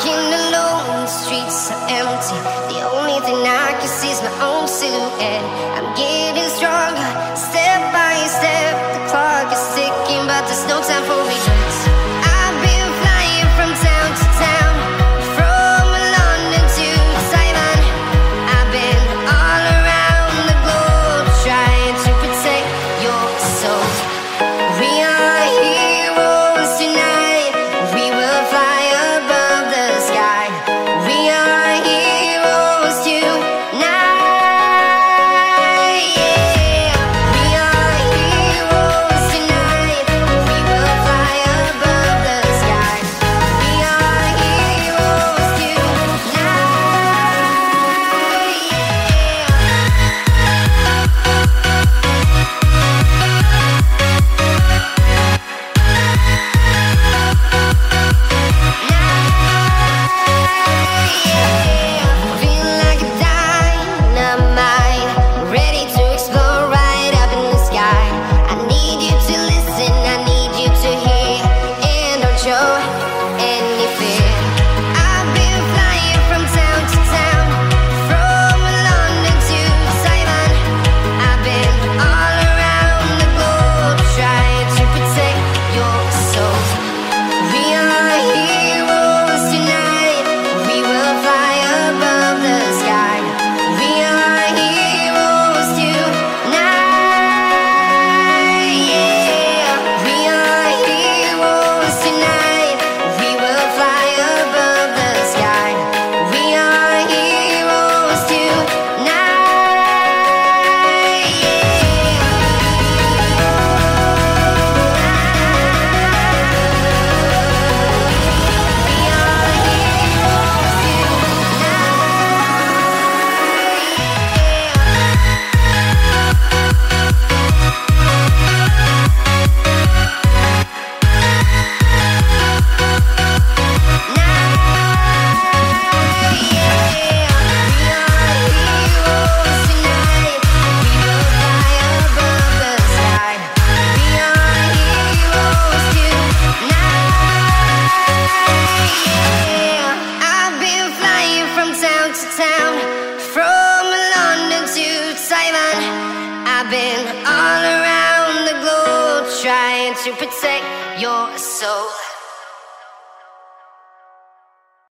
Walking alone, the streets are empty. The only thing I can see is my own silhouette. I'm getting stronger, step by been all around the globe trying to protect your soul.